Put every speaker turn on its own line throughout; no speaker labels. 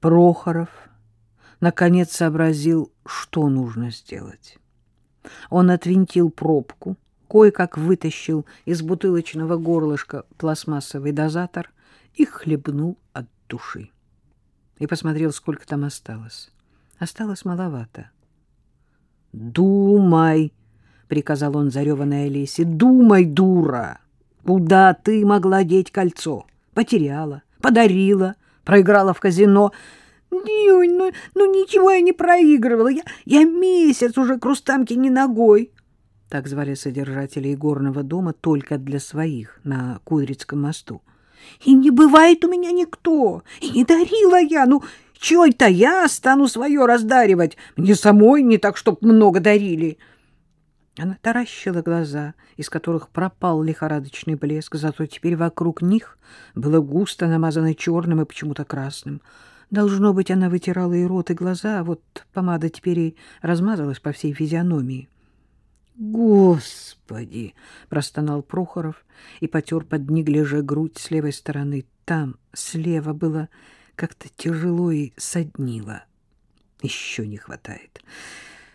Прохоров наконец сообразил, что нужно сделать. Он отвинтил пробку, кое-как вытащил из бутылочного горлышка пластмассовый дозатор и хлебнул от души. И посмотрел, сколько там осталось. Осталось маловато. «Думай!» — приказал он зареванной Олесе. «Думай, дура! Куда ты могла деть кольцо? Потеряла, подарила, проиграла в казино.
Дюнь, ну, ну ничего я не проигрывала. Я, я месяц уже к Рустамке не ногой.
Так звали содержателей горного дома только для своих на Кудрицком мосту.
И не бывает у меня никто. И не дарила я. Ну, чё это я стану свое раздаривать? Мне самой не так, чтоб много дарили.
Она таращила глаза, из которых пропал лихорадочный блеск, зато теперь вокруг них было густо намазано черным и почему-то красным. Должно быть, она вытирала и рот, и глаза, а вот помада теперь и размазалась по всей физиономии. «Господи!» — простонал Прохоров и потер под неглиже грудь с левой стороны. Там, слева, было как-то тяжело и соднило. Еще не хватает.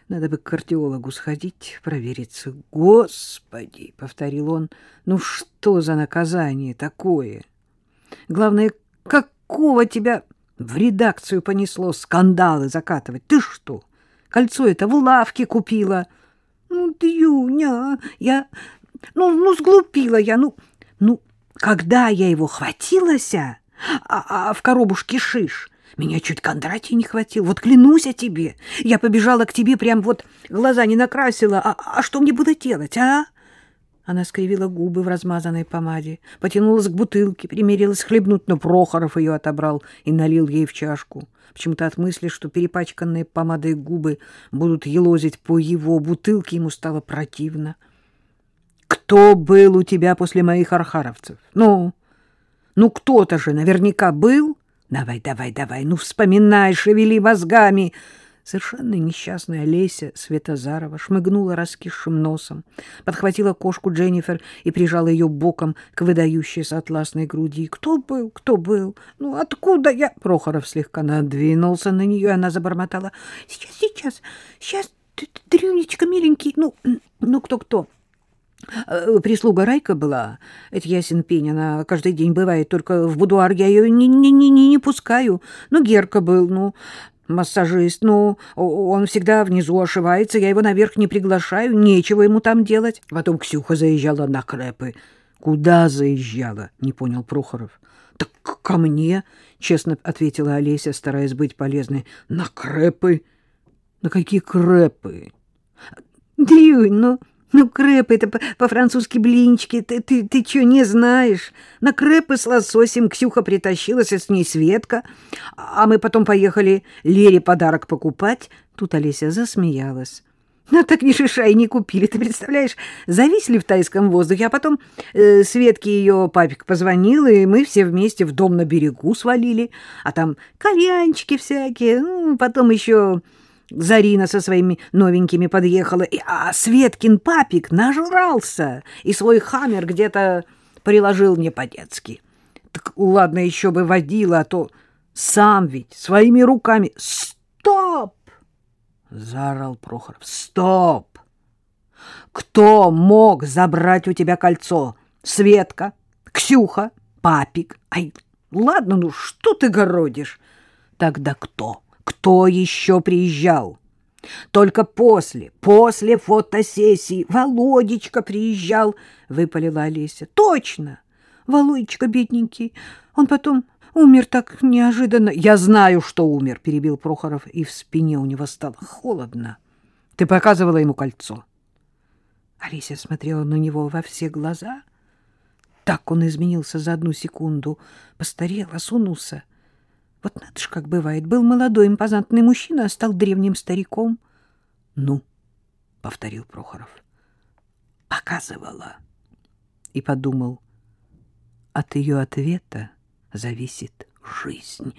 Надо бы к кардиологу сходить, провериться. Господи, — повторил он, — ну что за наказание такое? Главное, какого тебя в редакцию понесло скандалы закатывать? Ты что, кольцо это в лавке купила?
Ну, Дюня, я... Ну, ну, сглупила я, ну... Ну, когда я его хватилась, а, а в коробушке шиш... Меня чуть Кондратий не хватил. Вот клянусь о тебе. Я побежала к тебе, прям вот глаза не накрасила. А, а что мне было делать, а?
Она скривила губы в размазанной помаде, потянулась к бутылке, примерилась хлебнуть, но Прохоров ее отобрал и налил ей в чашку. Почему-то от мысли, что перепачканные помадой губы будут елозить по его бутылке, ему стало противно. «Кто был у тебя после моих архаровцев? Ну, ну кто-то же наверняка был?» Давай, давай, давай, ну вспоминай, шевели мозгами. Совершенно несчастная Олеся Светозарова шмыгнула раскисшим носом, подхватила кошку Дженнифер и прижала ее боком к выдающейся атласной груди. «Кто был? Кто был? Ну, откуда я?» Прохоров слегка надвинулся на нее, и она забормотала.
«Сейчас, сейчас, сейчас, Дрюнечка, миленький, ну, ну кто-кто?»
Э, прислуга Райка была, это ясен пень, она каждый день бывает, только в будуар я ее не, не, не, не пускаю. Ну, Герка был, ну, массажист, ну, он всегда внизу ошивается, я его наверх не приглашаю, нечего ему там делать. Потом Ксюха заезжала на крэпы. Куда заезжала? Не понял Прохоров. Так ко мне, честно ответила Олеся, стараясь быть полезной. На крэпы? На какие крэпы?
Дрюнь, ну... Ну, крепы это по-французски блинчики. Ты, ты, ты что, не знаешь? На крепы с лососем Ксюха притащилась, и с ней Светка. А мы потом поехали Лере подарок покупать. Тут Олеся засмеялась. Ну, так ни шиша и не купили. Ты представляешь, зависли в тайском воздухе, а потом э, Светке ее папик позвонил, и мы все вместе в дом на берегу свалили. А там кальянчики всякие, ну, потом еще Зарина со своими новенькими подъехала, а Светкин папик нажрался и свой хаммер где-то приложил мне по-детски. Так ладно, еще бы водила, а то сам ведь своими руками... Стоп! Заорал Прохоров. Стоп! Кто мог забрать у тебя кольцо? Светка, Ксюха, папик. Ай, ладно, ну что ты городишь? Тогда кто? Кто еще приезжал? Только после, после фотосессии Володечка приезжал, выпалила Олеся. Точно! Володечка бедненький. Он потом умер так неожиданно. Я знаю, что умер, перебил Прохоров, и в спине у него стало холодно. Ты показывала ему кольцо. Олеся смотрела на него во все глаза. Так он изменился за одну секунду, постарел, осунулся. Вот надо ж, как бывает. Был молодой импозантный мужчина, а стал древним стариком. — Ну, — повторил Прохоров, — показывала. И подумал, от ее ответа зависит жизнь.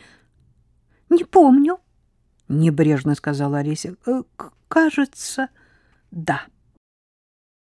— Не помню, — небрежно сказала Олеся. — Кажется, да. —